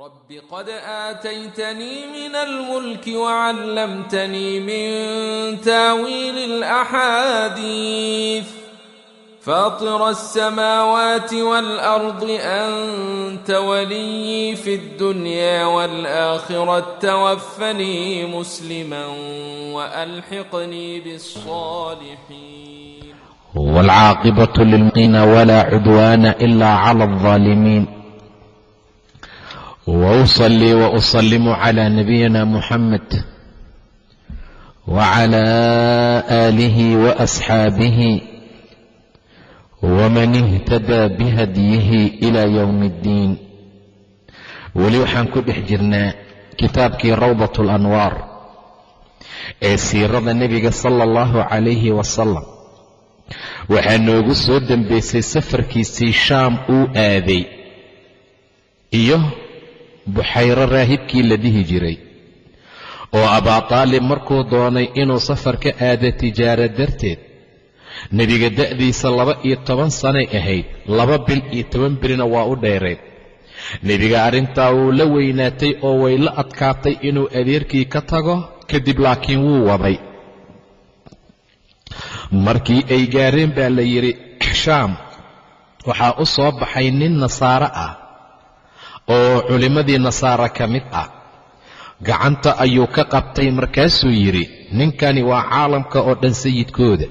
رب قد آتيتني من الملك وعلمتني من تاويل الأحاديث فاطر السماوات والأرض أنت ولي في الدنيا والآخرة توفني مسلما وألحقني بالصالحين والعاقبة للمؤمنين ولا عدوان إلا على الظالمين wausalii wausallimu cala nabiyina muxamed wacala aalihi waasxaabihi waman ihtadaa bihadyihi ila yowmi اddiin weli waxaan ku dhex jirnaa kitaabkii rawdat alanwaar ee eh, siirada nebiga sala allahu calayhi wasalam waxaa noogu soo dembeysay safarkiisii shaam uu aaday iyo buxayro raahibkii la dhihi jiray oo abaataalib markuu doonay inuu safar ka aado tijaaro darteed nebiga da'diisa laba iyo toban sanay ahayd laba bil iyo toban bilina waa u dheereed. Nebiga arrintaa wuu la weynaatay oo way la adkaatay inuu adeerkii ka tago kadib laakiin wuu waday markii ay gaareen baa la yidhi shaam waxaa u soo baxay nin nasaare ah oo culimmadii nasaare ka mid ah. Gacanta ayuu ka qabtay markaasuu yidhi ninkani waa caalamka oo dhan sayidkooda.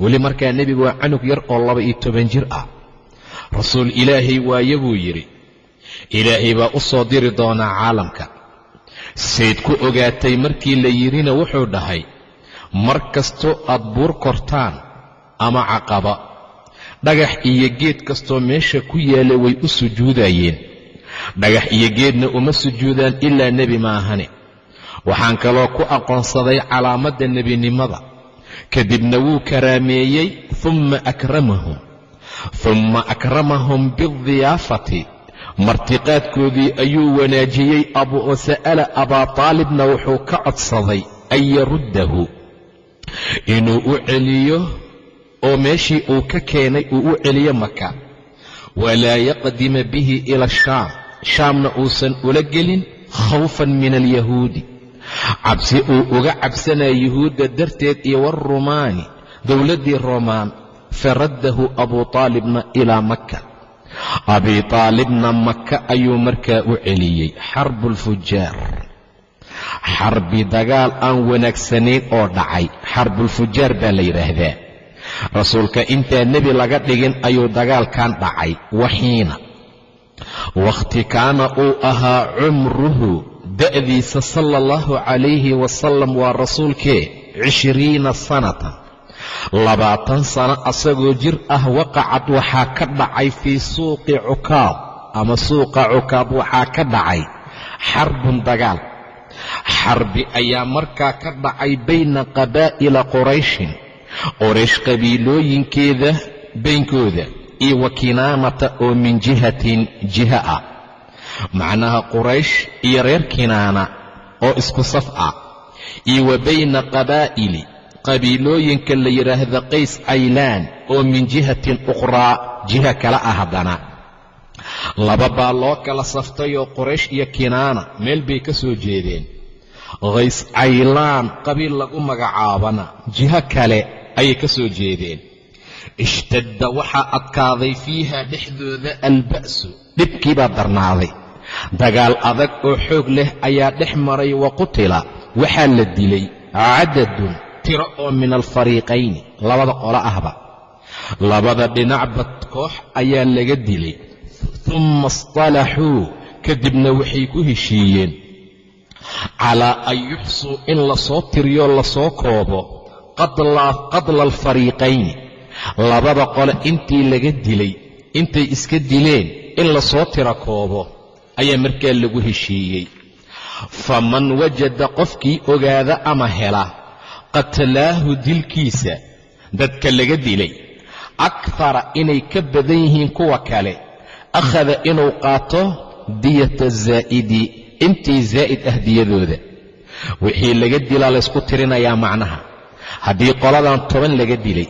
Weli markaa nebigu waa canug yar oo laba iyo toban jir ah. Rasuul ilaahay waaye buu yidhi ilaahay baa u soo diri doonaa caalamka. Sayd ku ogaatay markii la yidhina wuxuu dhahay mar kastoo aad buur kortaan ama caqaba dhagax iyo geed kastoo meesha ku yaalla way u sujuudayeen dhagax iyo geedna uma sujuudaan ilaa nebi maahane waxaan kaloo ku aqoonsaday calaamadda nebinimada. Kadibna wuu karaameeyey humma akramahum. Humma akramahum bidiyaafati martiqaadkoodii ayuu wanaajiyey sa'ala abaa taalibna wuxuu ka codsaday an yaruddahu. Inuu u celiyo oo meeshii uu ka keenay uu u celiyo maka walaa yaqdima bihi ila shaam shaamna uusan ula gelin khawfan min alyahuudi cabsi uu uga cabsanaya yuhuudda darteed iyo warumaani dowladdii roomaan faraddahu abuu taalibna ilaa makka. Abii taalibna maka ayuu markaa u celiyey xarbu lfujaar xarbi dagaal aan wanaagsanayn oo dhacay xarbulfujaar baa la yidhaahdaa. Rasuulka intaa nebi laga dhigin ayuu dagaalkan dhacay waxiina wakhti kaana uu ahaa cumruhu da'diisa sala allahu calayhi wasalam waa rasuulkee cishriina sanatan. Labaatan sano asagoo jir ah waqacad waxaa ka dhacay fii suuqi cukaab ama suuqa cukaab waxaa ka dhacay xarbun dagaal. Xarbi ayaa markaa ka dhacay bayna qabaa'ila qurayshin qoraysh qabiilooyinkeeda baynkooda iyo wa kinaanata oo min jihatin jiha ah macnaha quraysh iyo reer kinaana oo isku saf ah iyo wa bayna qabaa'ili qabiilooyinka la yidhaahda qays caylaan oo min jihatin ukhraa jiha kale ah haddana. Laba baa loo kala saftayoo quraysh iyo kinaana meel bay ka soo jeedeen. Qays caylaan qabiil lagu magacaabana jiho kale ayay ka soo jeedeen ishtadda waxaa adkaaday fiiha dhexdooda alba'su dhibkii baa darnaaday dagaal adag oo xoog leh ayaa dhex maray wa qutila waxaa la dilay cadadun tiro oo min alfariiqayni labada qolo ahba labada dhinacba koox ayaa laga dilay tumma istalaxuu kadibna waxay ku heshiiyeen calaa an yuxsuu in la soo tiriyoo la soo koobo qadla alfariiqayni labada qole intii laga dilay intay iska dileen in la soo tiro koobo ayaa markaa lagu heshiiyey. Faman wajada qofkii ogaada ama hela qatlaahu dilkiisa dadka laga dilay. Akthara inay ka badan yihiin kuwa kale akhada inuu qaato diyata zaa'idi intii zaa'id ah diyadooda. Wixii laga dilaa laysku tirinayaa macnaha. Haddii qoladan toban laga dilay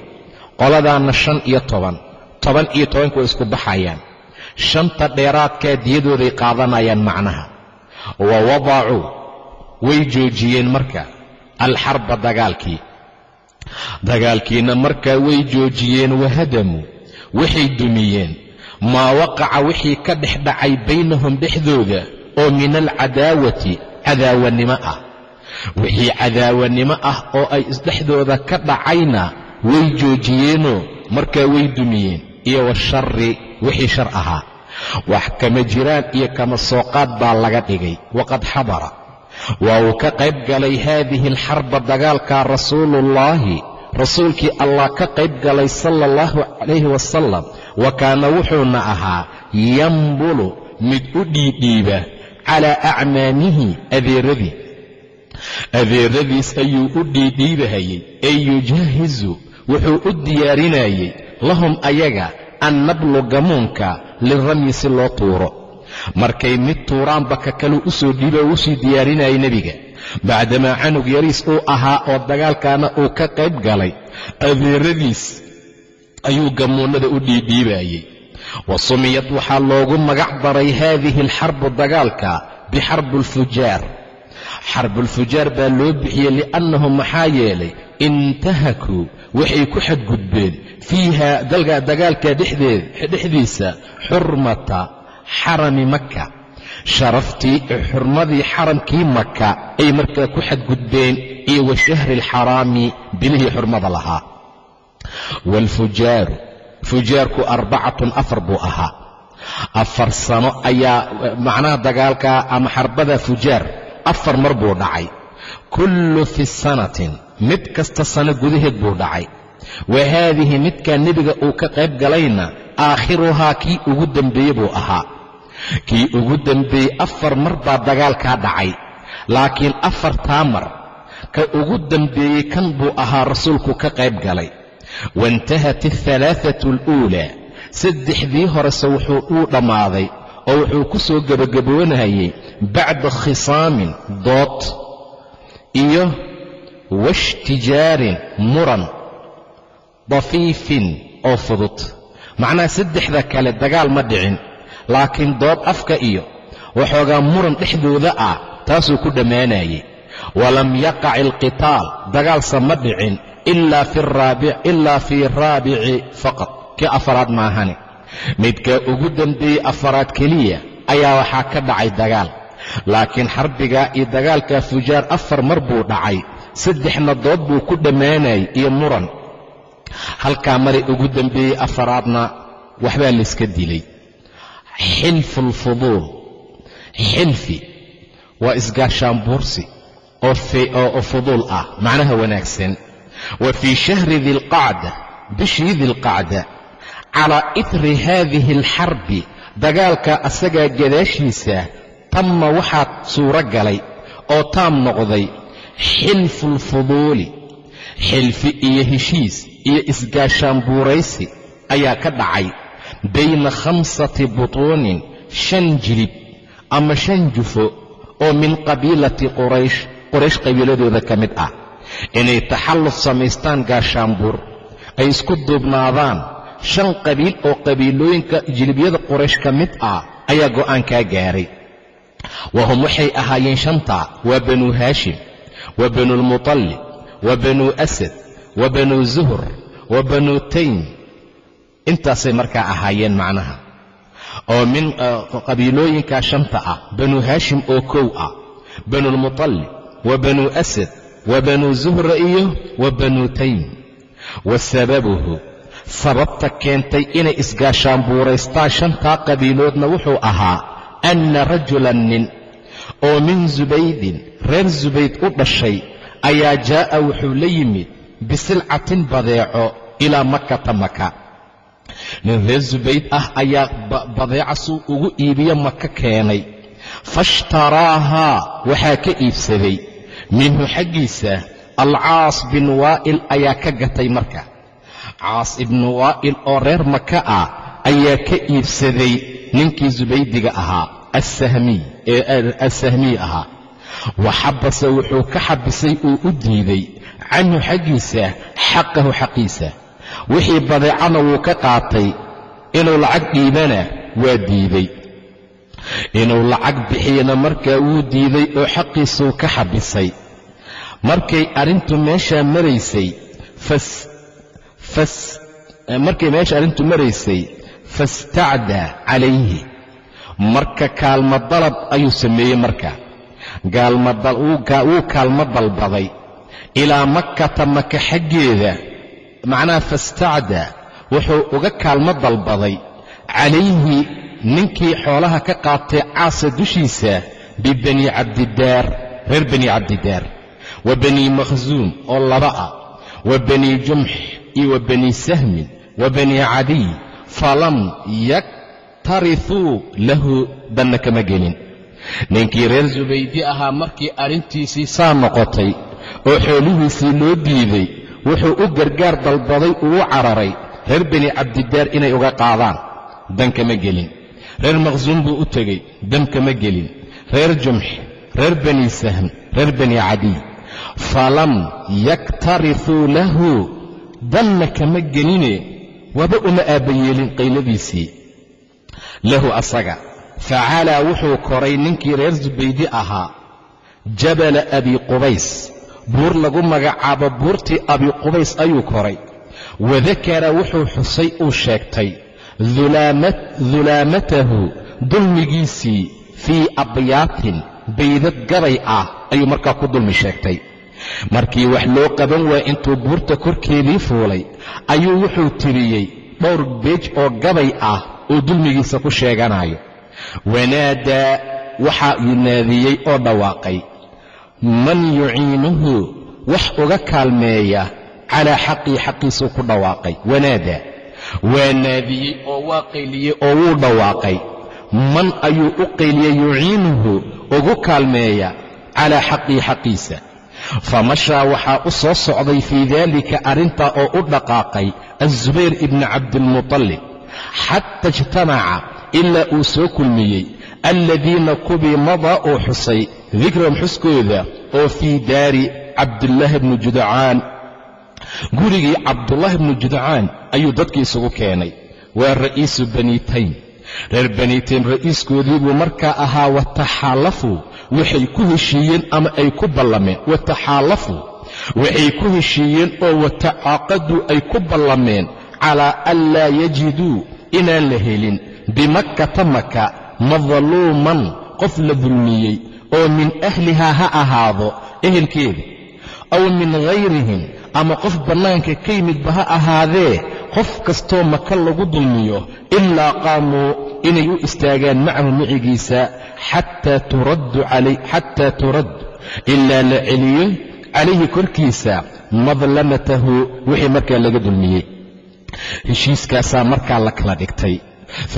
qoladaanna shan iyo toban. Toban iyo tobanka way isku baxayaan. Shanta dheeraadkaa diyadooday qaadanayaan macnaha. Wa wadacuu way joojiyeen marka. Alxarba dagaalkii. Dagaalkiina markaa way joojiyeen wahadamuu waxay dumiyeen. Maa waqaca wixii ka dhex dhacay baynahum dhexdooda oo min alcadaawati cadaawanimo ah. Wixii cadaawanimo ah oo ay isdhexdooda ka dhacayna way joojiyeenoo markaa way dumiyeen iyo washari wixii shar ahaa. Wax kama jiraan iyo kama sooqaad baa laga dhigay. Waqad xadara waa uu ka qayb galay haadihi alxarba dagaalka rasuuluullaahi rasuulkii allah ka qayb galay sala allahu calayhi wasalam wa kaana wuxuuna ahaa yambulu mid u dhiidhiiba calaa acmaamihi adeeradii. Adeeradiis ayuu u dhiidhiibahayey ee yujaahizu wuxuu u diyaarinayey lahum ayaga annablu gamuunka liramyi si loo tuuro. Markay mid tuuraanba ka kaleu u soo dhiiba uu u sii diyaarinayay nebiga. Bacdamaa canug yariis uu ahaa oo dagaalkaana uu ka qayb galay adeeradiis ayuu gamuunnada u dhiidhiibayey wa sumiyad waxaa loogu magac daray haadihi alxarbu dagaalka bixarbu alfujaar xarbulfujaar baa loo bixiyey li'annahu maxaa yeelay intahakuu waxay ku xadgudbeen fiiha dagaalka dhexdiisa xurmata xarami maka sharaftii xurmadii xaramkii maka ay markaa ku xadgudbeen iyo wa shahri alxaraami bilihii xurmada lahaa. Waalfujaaru fujaarku arbacatun afar buu ahaa. Afar sano ayaa macnaha dagaalka ama xarbada fujaar afar mar buu dhacay. Kullu fi sanatin mid kasta sano gudaheed buu dhacay. Wa haadihi midkaa nebiga uu ka qayb galayna aakhiruhaa kii ugu dembeeye buu ahaa. Kii ugu dembeeyey afar mar baa dagaalkaa dhacay. Laakiin afartaa mar ka ugu dembeeyey kan buu ahaa rasuulku ka qayb galay. Waintahat alhalaathatu aluulaa saddexdii horese wuxuu uu dhammaaday oo wuxuu ku soo gebagaboonayay bacda khisaamin dood iyo washtijaarin muran dafiifin oo fudud. Macnaha saddexda kale dagaal ma dhicin laakiin dood afka iyo waxoogaa muran dhexdooda ah taasuu ku dhammaanayay walam yaqac alqitaal dagaalsa ma dhicin ilaa fii raabici faqad kii afaraad maahane midka ugu dembeeyey afaraad keliya ayaa waxaa ka dhacay dagaal. Laakiin xarbigaa iyo dagaalka fujaar afar mar buu dhacay saddexna dood buu ku dhammaanayay iyo muran. Halkaa maray ugu dembeeyey afaraadna waxbaa layska dilay. Xilfu alfuduul xilfi waa isgaashaanbuursi oo fuduul ah macnaha wanaagsan. Wa fii shahri dilqacda bishii dilqacda calaa itri haadihi alxarbi dagaalka asagaa gadaashiisa tamma waxaa suuro galay oo taam noqday xilfu alfuduuli xilfi iyo heshiis iyo isgaashaanbuuraysi ayaa ka dhacay bayna khamsati butuunin shan jilib ama shan jufo oo min qabiilati quraysh quraysh qabiiladooda ka mid ah. Inay taxalluf samaystaan gaashaanbuur ay isku duubnaadaan shan qabiil oo qabiilooyinka jilibyada quraysh ka mid ah ayaa go'aankaa gaaray. Wahum waxay ahaayeen shantaa waa banuu haashim wa banuulmutalib wa banuu asad wa banuu zuhur wa banuu taym. Intaasay markaa ahaayeen macnaha. Oo min qabiilooyinkaa shanta ah banuu haashim oo kow ah banuulmutalib wa banuu asad wa banuu zuhra iyo wa banuu taym. Wa sababuhu sababta keentay inay isgaashaanbuuraystaan shantaa qabiiloodna wuxuu ahaa anna rajulan nin oo min zubaydin reer zubayd u dhashay ayaa jaa'a wuxuu la yimid bisilcatin badeeco ilaa makata maka nin reer zubayd ah ayaa badeeca suu ugu iibiyo maka keenay. Faishtaraahaa waxaa ka iibsaday. Minhu xaggiisa alcaas bin waa'il ayaa ka gatay marka caas ibnu waa'il oo reer maka ah ayaa ka iibsaday ninkii zubaydiga ahaa assahmiy ahaa. Waxabase wuxuu ka xabisay uu u diiday canhu xaggiisa xaqahu xaqiisa. Wixii badeecana wuu ka qaatay. Inuu lacag dhiibana waa diiday. Inuu lacag bixiyana markaa wuu diiday oo xaqiisuu ka xabisay. Markay arrintu meeshaa maraysay markay meesha arrintu maraysay fastacdaa calayhi. Marka kaalmo dalab ayuu sameeyey marka. Wuu kaalmo dalbaday. Ilaa makkata maka xaggeeda macnaha fastacdaa wuxuu uga kaalmo dalbaday. Calayhi ninkii xoolaha ka qaatay caasa dushiisa bibani cabdidaar reer bani cabdidaar. Wa bani makhsuum oo laba ah. Wa bani jumx iyo wa bani sahmin wa bani cadiy falam yaktarithuu lahu danna kama gelin. Ninkii reer subaydi ahaa markii arrintiisii saa noqotay oo xoolihiisii loo diiday wuxuu u gargaar dalbaday uu cararay reer bani cabdidaar inay uga qaadaan dan kama gelin. Reer maqsuum buu u tegey dam kama gelin. Reer jumx reer bani sahm reer bani cadiy falam yaktarithuu lahu danna kama geline waba uma aabbayeelin qayladiisii. Lahu asaga facalaa wuxuu koray ninkii reer subaydi ahaa jabala abi qubays. Buur lagu magacaabo buurtii abi qubays ayuu koray. Wadakara wuxuu xusay uu sheegtay dulaamatahu dulmigiisii fii abyaatin baydad gabay ah ayuu markaa ku dulmi sheegtay markii wax loo qaban waaya intuu buurta korkeedii fuulay. Ayuu wuxuu tiriyey dhowr beej oo gabay ah oo dulmigiisa ku sheeganayo. Wanaadaa waxaa yunaadiyey oo dhawaaqay man yuciinuhu wax uga kaalmeeya calaa xaqii xaqiisuu ku dhawaaqay. Wanaadaa waa naadiyey oo waa qayliyey oo wuu dhawaaqay. Man ayuu u qayliyey yuciinuhu ugu kaalmeeya calaa xaqii xaqiisa famashaa waxaa u soo socday fii daalika arrintaa oo u dhaqaaqay azubayr ibni cabdiilmutalib xata ijtamaca ilaa uu soo kulmiyey alladiina kubii madaa uu xusay dikrahum xuskooda oo fii daari cabdillaahi bni judcaan gurigii cabdullaahi bni judcaan ayuu dadkii isugu keenay waa ra'iisu bani taym reer bani taym ra'iiskoodii buu markaa ahaa wataxaalafuu waxay ku heshiiyeen ama ay ku ballameen. Wataxaalafuu waxay ku heshiiyeen oo watacaaqaduu ay ku ballameen calaa an laa yajiduu inaan la helin. Bimakkata maka madluuman qof la dulmiyey oo min ahlihaa ha ahaado ehelkeeda aw min hayrihim ama qof bannaanka ka yimidba ha ahaadee qof kastoo maka lagu dulmiyo ilaa qaamuu inay u istaagaan macahu micigiisa xataa turaddu ilaa la celiyo calayhi korkiisa madlamatahu wixii markaa laga dulmiyey. Heshiiskaasaa markaa la kala dhigtay.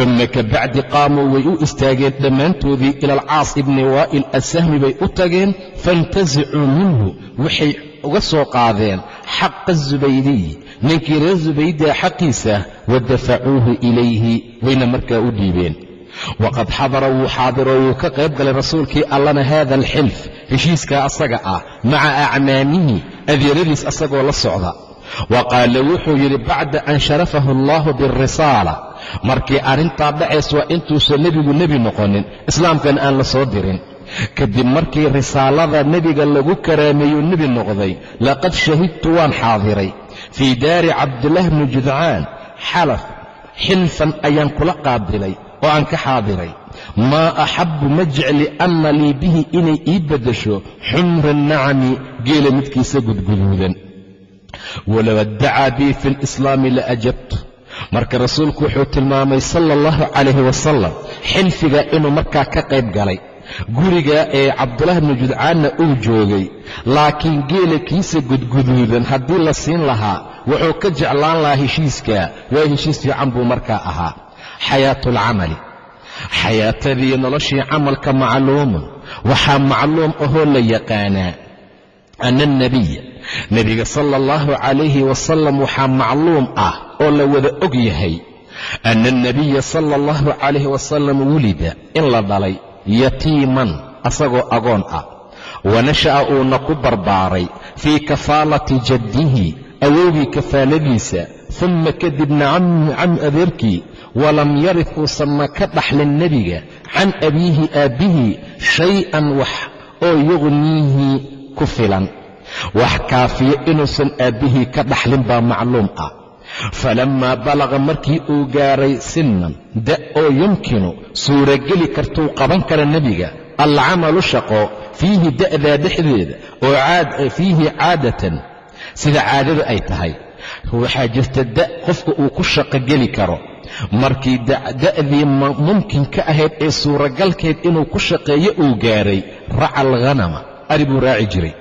Uma kabacdi qaamuu way u istaageen dhammaantoodii ila alcaas ibni waa'il asahmi bay u tageen faintasicuu minhu waxay uga soo qaadeen xaqa zubaydiy ninkii reer zubaydaa xaqiisa wa dafacuuhu ilayhi wayna markaa u dhiibeen. Waqad xadara wuu xaadiro wuu ka qayb galay rasuulkii allana haada alxilf heshiiskaa asaga ah maca acmaamihi adeeradiis asagoo la socda. Wa qaala wuxuu yidhi bacda an sharafahu allahu bialrisaala markii arrintaa dhacays waa intuusan nebigu nebi noqonin islaamkana aan la soo dirin kadib markii risaalada nebiga lagu karaameeyuu nebi noqday. Laqad shahidtu waan xaadiray. Fii daari cabdillaahi bni judcaan xalaf xilfan ayaan kula qaabilay oo aan ka xaadiray. Maa axabbu ma jecli anna lii bihi inay ii beddesho xumra nacami geela midkiisa gudguduudan. Walow addacaa bii fi lislaami la ajabtu marka rasuulku wuxuu tilmaamay sala allahu calayhi wasalam xilfiga inuu markaa ka qayb galay guriga ee cabdulaahi bnu judcaanna uu joogay. Laakiin geela kiisa gudguduudan haddii la siin lahaa wuxuu ka jeclaan lahaa heshiiska. Waa heshiis fiican buu markaa ahaa. Xayaatulcamali xayaatadii noloshii camalka macluumun. Waxaa macluum ahoo la yaqaanaa ana alnebiya nebiga sala allahu calayhi wasalam waxaa macluum ah oo la wada og yahay. Ana alnebiya sala allahu calayhi wasalam wulida in la dhalay yatiiman asagoo agoon ah. Wanasha'a uuna ku barbaaray fii kafaalati jaddihi awowgii kafaaladiisa. Humma kadibna cam adeerkii walam yarid uusanna ka dhaxlin nebiga can abiihi aabbihii shay-an wax oo yuqhniihi ku filan. Wax kaafiya inuusan aabbihii ka dhaxlin baa macluum ah falammaa balaqa markii uu gaaray sinnan da oo yumkinu suurageli kartuu qaban kara nebiga alcamalu shaqo fiihi da'daa dhexdeeda oo fiihi caadatan. Sida caadada ay tahay waxaa jirta da qofka uu ku shaqogeli karo. Markii da'dii mumkin ka ahayd ee suuragalkeed inuu ku shaqeeyo uu gaaray raca alghanama ari buu raaci jiray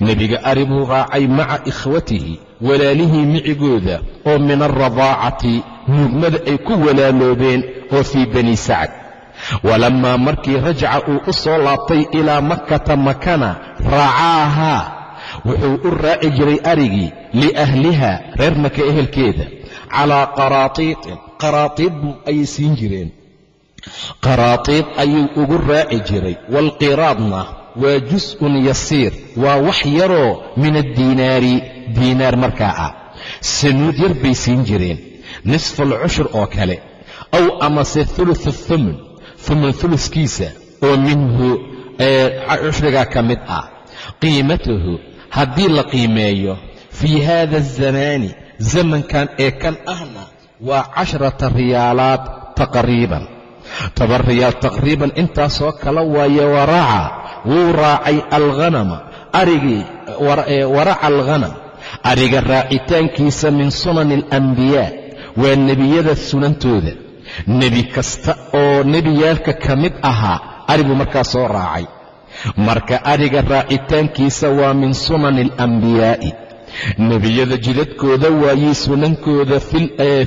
nebiga ari buu raacay maca ikhwatihi walaalihii micigooda oo min alradaacati nuugmada ay ku walaaloobeen oo fii bani sacad. Walammaa markii rajaca uu u soo laabtay ilaa makkata makana raacaahaa wuxuu u raaci jiray arigii liahliha reer maka ehelkeeda calaa qaraatiitin qaraatiid ayay siin jireen. Qaraatiid ayuu ugu raaci jiray waalqiraadna waa jus'un yasiir. Waa wax yaroo min addiinaari. Diinaar markaa ah. Sanuud yar bay siin jireen. Nisfu alcushur oo kale. Aw amase thuluthu thumun thumun thuluskiisa oo minhu cushrigaa ka mid ah. Qiimatuhu haddii la qiimeeyo fii haada azamaani zamankan ee kan ahna waa casharata riyaalaad taqriiban. Toban riyaal taqriiban intaasoo kala waaye waraaca wuu raacay alghanama arigii waraca alghanam. Ariga raacitaankiisa min sunani alambiyaa waa nebiyada sunantooda. Nebi kasta oo nebiyaalka ka mid ahaa ariguu markaa soo raacay. Marka ariga raacitaankiisa waa min sunani alambiyaa'i nebiyada jidadkooda waayey sunankooda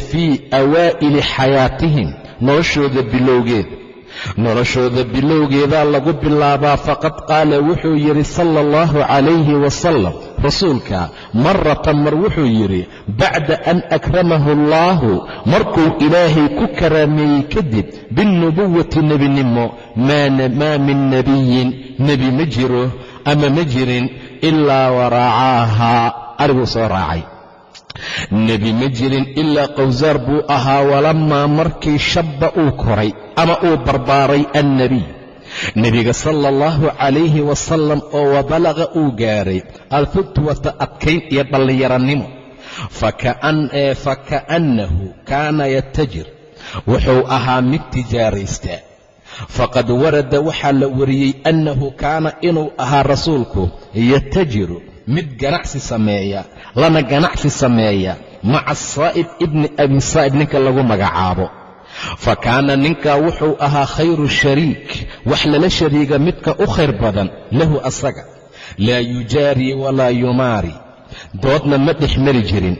fii awaa'ili xayaatihim noloshooda bilowgeed noloshooda bilowgeedaa lagu bilaabaa faqad qaala wuxuu yidhi sala allahu calayhi wasalam rasuulka maratan mar wuxuu yidhi bacda an akramahu allaahu markuu ilaahay ku karaameeyey kadib binubuwati nebinimo maa min nebiyin nebi ma jiro ama ma jirin ilaa waraacaahaa ariguu soo raacay nebi ma jirin ilaa qowsaar buu ahaa walammaa markii shabba uu koray ama uu barbaaray annebiy nebiga sala allahu calayhi wasalam oo wabalaqa uu gaaray alfutwata adkayn iyo dhallinyaranimo faka'annahu kaana yatajir wuxuu ahaa mid tijaaraysta. Faqad warada waxaa la wariyey annahu kaana inuu ahaa rasuulku yatajiru mid ganacsi sameeya lana ganacsi sameeya maca saa'ib ibni abi saa'ib ninka lagu magacaabo. Fa kaana ninkaa wuxuu ahaa khayru shariik wax lala shariiga midka u khayr badan lahu asaga. Laa yujaarii walaa yumaari doodna ma dhex mari jirin.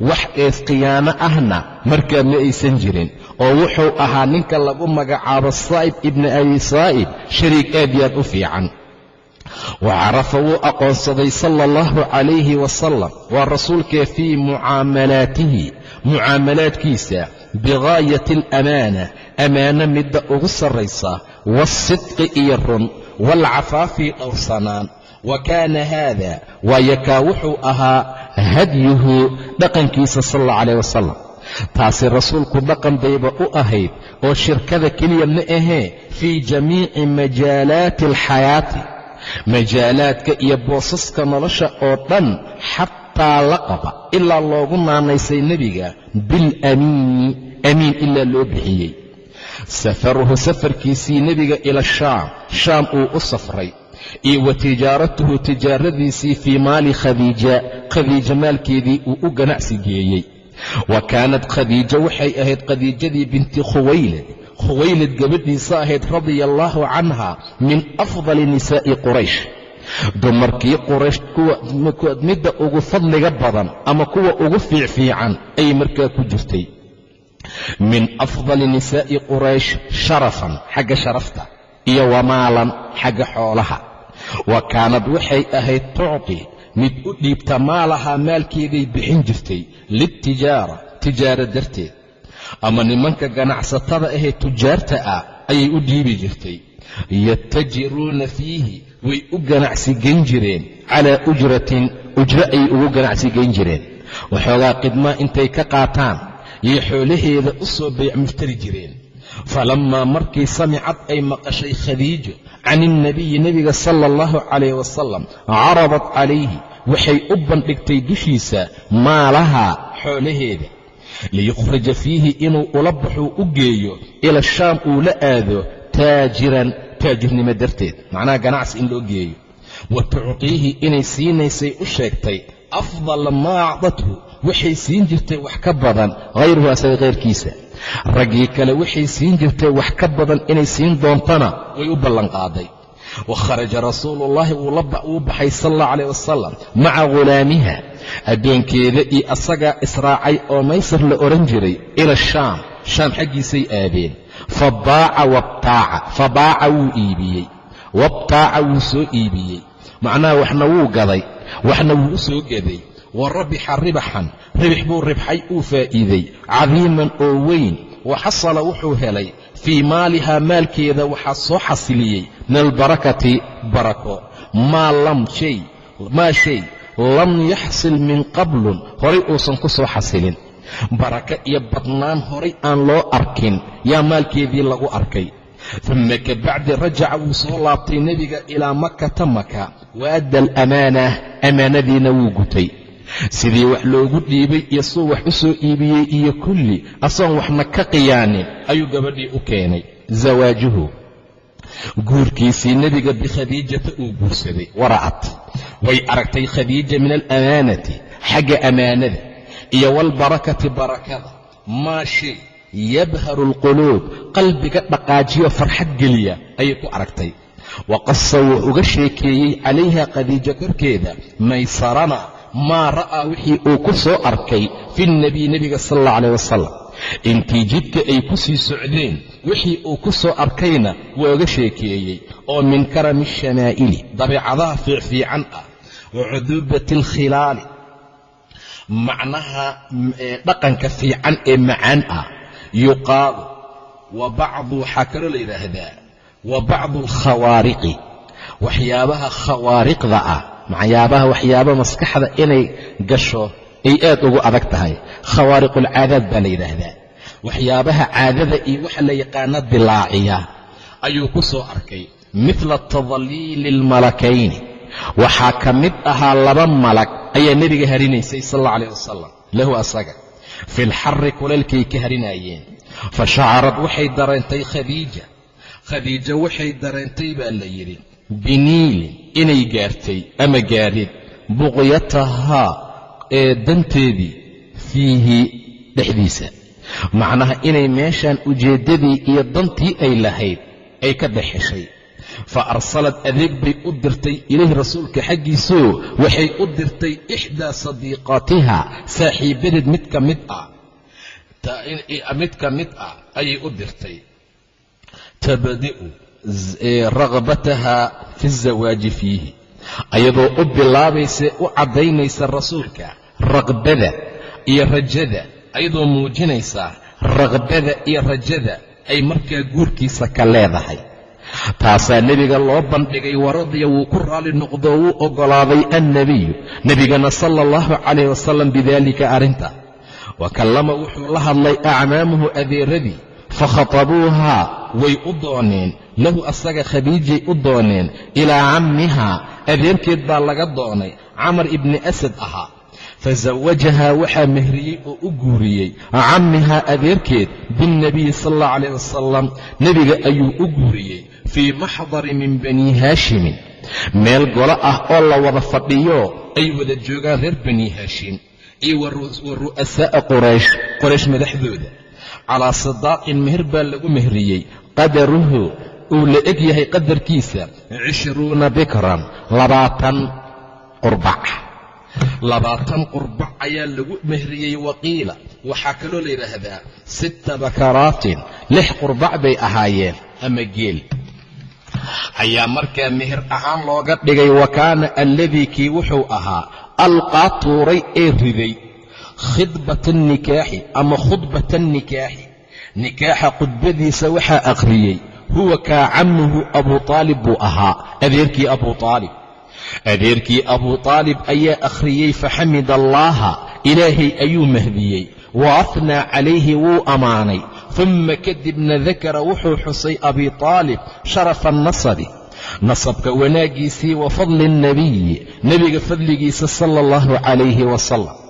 Wax ees khiyaano ahna markaa ma aysan jirin. Oo wuxuu ahaa ninka lagu magacaabo saa'ib ibni abi saa'ib shariik aad yaad u fiican wa carafa wuu aqoonsaday sala allahu calayhi wasalam waa rasuulkee fii mucaamalaatihi mucaamalaadkiisa bigaayati alamaana ammaano midda ugu sarraysa waasidqi iyo run waalcafaafi dhowrsanaan wa kaana haada waayo kaa wuxuu ahaa hadyuhu dhaqankiisa sal alla calayh wasalam taasi rasuulku dhaqan bayba u ahayd oo shirkada keliya ma ahee fii jamiici majaalaati alxayaati majaalaadka iyo boosaska nolosha oo dhan xataa laqaba ilaa loogu naanaysay nebiga bilamiini amiin ilaa loo bixiyey. Safaruhu safarkiisii nebiga ila shaam shaam uu u safray. Iyo wa tijaaratuhu tijaaradiisii fii maali khadiija khadiija maalkeedii uu u ganacsi geeyey. Wa kaanad khadiijo waxay ahayd khadiijadii binti khuwaylid khuwaylid gabadhiisa ahayd radia allaahu canha min afdali nisaa'i quraysh. Dumarkii quraysh midda ugu fadliga badan ama kuwa ugu fiicfiican ayay markaa ku jirtay. Min afdali nisaa'i quraysh sharafan xagga sharafta iyo wamaalan xagga xoolaha. Wa kaanad waxay ahayd tucti mid u dhiibta maalahaa maalkeeday bixin jirtay liltijaara tijaara darteed ama nimanka ganacsatada ahee tujaarta ah ayay u dhiibi jirtay. Yatajiruuna fiihi way u ganacsi geyn jireen. Calaa ujratin ujro ayay ugu ganacsi geyn jireen. Waxoogaa khidmaa intay ka qaataan iyo xoolaheeda u soo bayc muftari jireen. Falammaa markii samicad ay maqashay khadiijo can ilnabiyi nebiga sala allahu calayh wasalam caradat calayhi waxay u bandhigtay dushiisa maalahaa xoolaheeda liyukhrija fiihi inuu ula baxuu u geeyo ila shaam uu la aado taajiran taajirnimo darteed macnaha ganacsi in loo geeyo wa tucqiihi inay siinaysay u sheegtay afdala maa acdathu waxay siin jirtay wax ka badan hayruhu asaga kayrkiisa raggii kale waxay siin jirtay wax ka badan inay siin doontana way u ballanqaaday wa kharaja rasuuluullaahi wuu baxay sal allahu calayh wasalam maca ghulaamiha addoonkeeda iyo asagaa israacay oo maysar la odhan jiray ila shaam. Shaam xaggiisay aadeen. Fa baaca wuu iibiyey. Wabtaaca wuu soo iibiyey. Macnaha waxna wuu gaday waxna wuu u soo gaday. Wa rabixa ribaxan ribix buu ribxay uu faa'iiday. Cadiiman oo weyn wa xasala wuxuu helay fii maalihaa maalkeeda waxaa soo xasiliyey min albarakati barako. Maa lam shay maa shay lam yaxsil min qablun horay uusan ku soo xasilin. Baraka iyo badnaan horay aan loo arkin yaa maalkeedii lagu arkay. Uma kabacdi rajaca wuu soo laabtay nebiga ilaa makata maka wa adda alamaana ammaanadiina wuu gutay sidii wax loogu dhiibay iyo suu wax u soo iibiyey iyo kulli asagoon waxna ka qiyaanin ayuu gabadhii u keenay. Zawaajuhu guurkiisii nebiga bikhadiijata uu guursaday. Wara'at way aragtay khadiija min alamaanati xagga ammaanada iyo walbarakati barakada. Maa shay yabharu alquluub qalbiga dhaqaajiyo farxad geliya ayay ku aragtay. Wa qasa wuu uga sheekeeyey calayha khadiijo korkeeda maysarana maa ra'aa wixii uu ku soo arkay fi nebiy nebiga sala allah calayh wasalam intii jidka ay ku sii socdeen wixii uu ku soo arkayna waa uga sheekeeyey oo min karami shamaa'ili dabeecadaha fiicfiican ah wa cuduubati alkhilaali macnaha dhaqanka fiican ee macaan ah yuqaalu wa bacdu waxaa kaloo la yidhaahdaa wa bacdu alkhawaariqi waxyaabaha khawaariqda ah waxyaabaha waxyaaba maskaxda inay gasho ay aad ugu adag tahay. Khawaariqulcaadaad baa la yidhaahdaa. Waxyaabaha caadada iyo waxa la yaqaana dilaaciya ayuu ku soo arkay. Midla tadliili almalakayni waxaa ka mid ahaa laba malag ayaa nebiga harinaysay sal alla alayh wasalam lahu asaga. Fi lxari kulaylkay ka harinaayeen. Fa shacarad waxay dareentay khadiija. Khadiija waxay dareentay baa la yidhi biniilin inay gaartay ama gaadhid buqyatahaa ee danteedii fiihi dhexdiisa. Macnaha inay meeshaan ujeeddadii iyo dantii ay lahayd ay ka dhexeshay fa arsalad adeeg bay u dirtay ilayhi rasuulka xaggiisoo waxay u dirtay ixdaa sadiiqaatiha saaxiibadeed mid ka mid ah. Mid ka mid ah ayay u dirtay. Tabadi'u ragbataha fi zawaaji fiihi. Ayadoo u bilaabaysa u caddaynaysa rasuulka raqbada iyo rajada ayadoo muujinaysa raqbada iyo rajada ay markaa guurkiisa ka leedahay. Taasaa nebiga loo bandhigay waradiya wuu ku raali noqdoo wuu oggolaaday annebiyu nebigana sala allahu calayh wasalam bidaalika arrinta. Wa kallama wuxuu la hadlay acmaamuhu adeeradii fakhatabuuhaa way u dooneen lahu asaga khadiijay u dooneen ilaa cammihaa adeerkeed baa laga doonay camar ibni asad ahaa. Fasawajahaa waxaa mehriyey oo u guuriyey cammihaa adeerkeed binnebiyi sala allahu calayh wasalam nebiga ayuu u guuriyey fii maxdari min banii haashimin meel golo ah oo la wada fadhiyo ay wada joogaan reer banii haashim iyo wa ru'asaa'a quraysh qoraysh madaxdooda. Calaa sidaaqin meher baa lagu mehriyey qadaruhu uu la eg yahay qadarkiisa cishruuna bikran labaatan qurbac. Labaatan qurbac ayaa lagu mehriyey waqiila. Waxaa kaloo la yidhaahdaa sitta bakaraatin lix qurbac bay ahaayeen ama geel. Ayaa markaa meher ahaan looga dhigay wa kaana alladii kii wuxuu ahaa alqaa tuuray ee riday khidbata annikaaxi ama khudbata annikaaxi nikaaxa khudbadiisa waxaa akhriyey huwa kaa cammuhu abuu aalib buu ahaa. Adeerkii abuu aalib adeerkii abuu aalib ayaa akhriyey faxamid allaaha ilaahay ayuu mahdiyey. Wa afnaa calayhi wuu ammaanay uma kadibna dakara wuxuu xusay abi aalib sharafa nasabi. Nasabka wanaaggiisii wa fadli اnnabiyi nebiga fadligiisa sala اllahu calayhi wasalam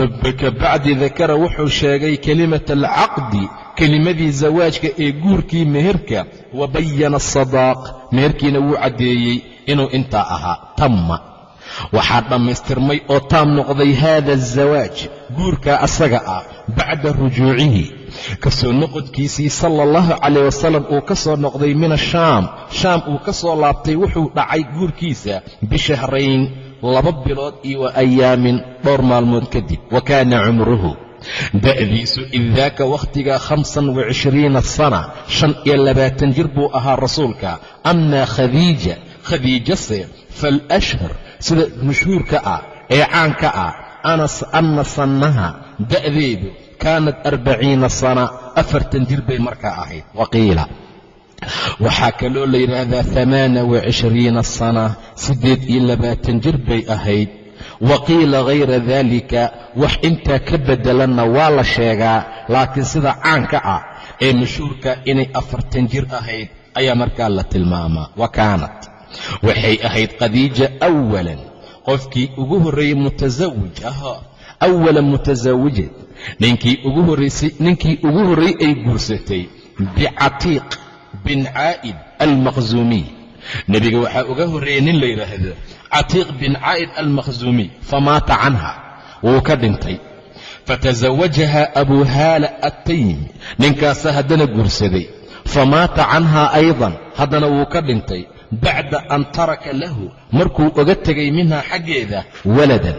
uma kabacdi dakara wuxuu sheegay kelimata alcaqdi kelimadii zawaajka ee guurkii meherka wa bayana asadaaq meherkiina wuu caddeeyey inuu intaa ahaa tamma. Waxaa dhammaystirmay oo taam noqday haada azawaaj guurkaa asaga ah bacda rujuucihi. Ka soo noqodkiisii sala allahu calayh wasalam uu ka soo noqday min ashaam shaam uu ka soo laabtay wuxuu dhacay guurkiisa bishahrayn laba bilood iyo ayaamin dhowr maalmood kadib. Wa kaana cumruhu da'diisu id daaka wakhtigaa khamsan wa cishriina sana shan iyo labaatan jir buu ahaa rasuulka. Amaa khadiija khadiijase falashhar sida mashhuurka ah ee caanka ah anna sannaha da'deedu kaanat arbaciina sana afartan jir bay markaa ahayd. Waqiila waxaa kaloo la yidhaahdaa amaana wa cishriina sana siddeed iyo labaatan jir bay ahayd. Wa qiila hayra daalika wax intaa ka beddelanna waa la sheegaa laakiin sida caanka ah ee mashhuurka inay afartan jir ahayd ayaa markaa la tilmaamaa. Wa kaanat. Waxay ahayd khadiija awalan qofkii ugu horreeyey mutasawij ahaa awalan mutasawijad ninkii ugu horraysay ninkii ugu horreeyey ay guursatay bicatiiq bin caa'id almakhzuumiy nebiga waxaa uga horreeyey nin la yidhaahdo catiiq bin caa'id almakhzuumiy famaata canha. Wuu ka dhintay. Fatasawajaha abuu haala attaymi. Ninkaasaa haddana guursaday. Famaata canhaa aydan haddana wuu ka dhintay. Bacda an taraka lahu markuu oga tegay minhaa xaggeeda waladan.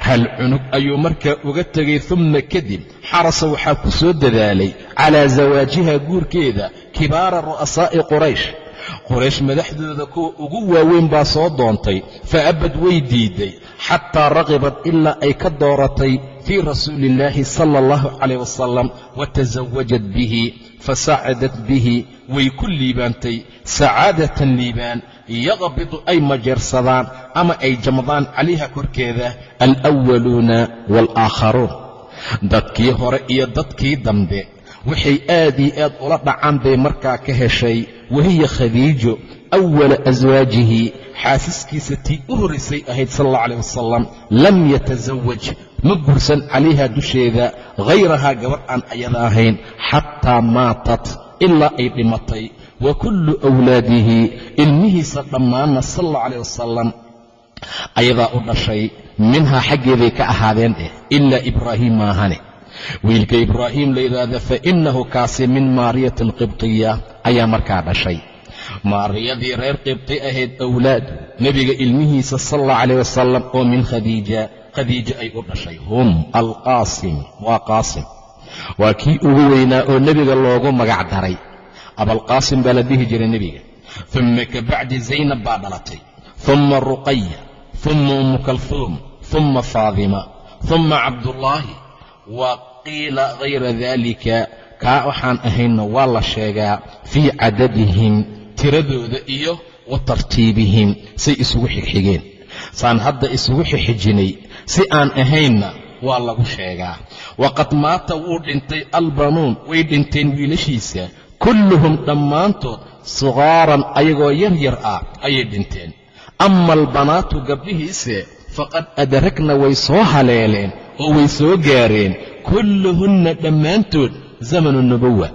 Hal cunug ayuu markaa uga tegay humma kadib xarasa waxaa ku soo dadaalay calaa zawaajiha guurkeeda kibaara ru'asaa'i quraysh. Quraysh madaxdooda kuwa ugu waaweyn baa soo doontay fa abad way diiday xataa raqibad ilaa ay ka dooratay fii rasuuli illaahi sala allahu calayh wasalam wa tasawajad bihi fasacadat bihi way ku liibaantay sacaadatan liibaan yaqbidu ay majeersadaan ama ay jamdaan calayha korkeeda alwaluuna waalaakharuun dadkii hore iyo dadkii dambe waxay aad iyo aad ula dhacaan bay markaa ka heshay. Wahiya khadiijo awala aswaajihi xaasiskiisa tii u horraysay ahayd sala allah calayh wasalam lam yatasawaj ma guursan calayha dusheeda hayrahaa gabarh aan ayada ahayn xataa maatat ilaa ay dhimatay. Wa kullu wlaadihi ilmihiisa dhammaanna sala allah calayh wasalam ayadaa u dhashay minhaa xaggeeday ka ahaadeen eh ilaa ibraahiim maahane wiilka ibraahiim la yidhaahda fa innahu kaasi min maariyati alqibtiya ayaa markaa dhashay. Maariyadii reer qibti ahayd awlaadu nebiga ilmihiisa sala allah calayh wasalam oo min khadiija khadiija ay u dhashay. Hum alqaasim waa qaasim. Waa kii ugu weynaa oo nebiga loogu magac daray. Abalqaasim baa la dhihi jiray nebiga. Uma ka bacdi zaynab baa dhalatay. Uma ruqaya uma ummu kalhuum uma faadima uma cabdullaahi. Wa qiila hayra daalika kaa waxaan ahaynna waa la sheegaa fii cadadihim tiradooda iyo wa tartiibihim say isugu xigxigeen. Saan hadda isugu xixijinay si aan ahaynna waa lagu sheegaa. Waqad maata wuu dhintay albanuun way dhinteen wiilashiisa. Kulluhum dhammaantood sugaaran ayagoo yar yar ah ayay dhinteen. Ama albanaatu gabdhihiise faqad adaragna way soo haleeleen oo way soo gaareen. Kulluhunna dhammaantood zamanu nubuwa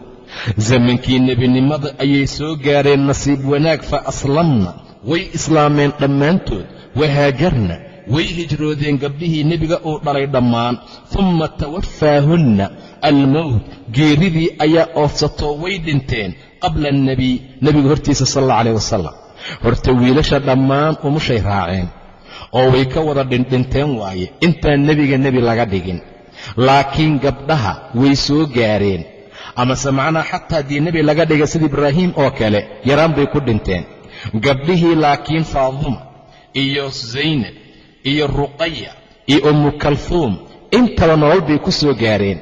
zamankii nebinimada ayay soo gaareen nasiib wanaag fa aslamna. Way islaameen dhammaantood wahaajarna way hijroodeen gabdhihii nebiga uu dhalay dhammaan. Humma tawafaahunna almowt geeridii ayaa oofsatoo way dhinteen qabla alnebiy nebiga hortiisa sal alla calayh wasalam horta wiilasha dhammaan umushay raaceen oo way ka wada dhindhinteen waaye. Intaan nebiga nebi laga dhigin. Laakiin gabdhaha way soo gaareen. Amase macnaha xataa haddii nebi laga dhiga sida ibraahiim oo kale yaraan bay ku dhinteen. Gabdhihii laakiin faaduma iyo zaynab iyo ruqaya iyo ummu kalfuum intaba nolol bay ku soo gaareen.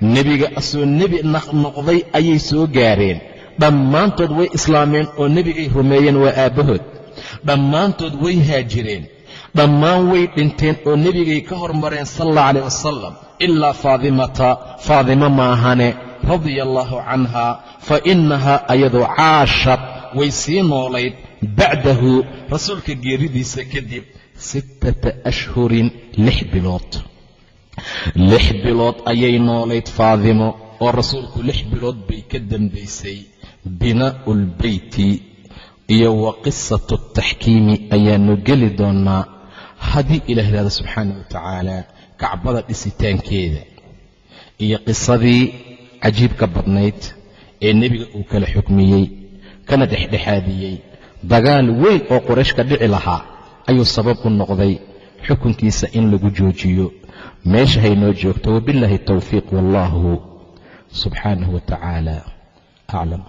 Nebiga asoo nebi noqday ayay soo gaareen. Dhammaantood way islaameen oo nebigay rumeeyeen waa aabbahood. Dhammaantood way haajireen dhammaan way dhinteen oo nebigay ka hormareen sal alla calayh wasalam ilaa faadimata faadimo maahane radia allaahu canha fa innahaa ayadoo caashad way sii noolayd bacdahu rasuulka geeridiisa kadib sittata ashhurin lix bilood. Lix bilood ayay noolayd faadimo oo rasuulku lix bilood bay ka dambaysay. Binaa'u lbeyti iyo wa qisatu taxkiimi ayaanu geli doonnaa haddii ilah ihahdo subxaana wa tacaala kacbada dhisitaankeeda iyo qisadii cajiibka badnayd ee nebiga uu kala xukmiyey kana dhexdhexaadiyey dagaal weyn oo qoraysh ka dhici lahaa ayuu sabab u noqday xukunkiisa in lagu joojiyo. Meesha haynoo joogto wabillaahi towfiiq wallaahu subxaanahu wa tacaala aclam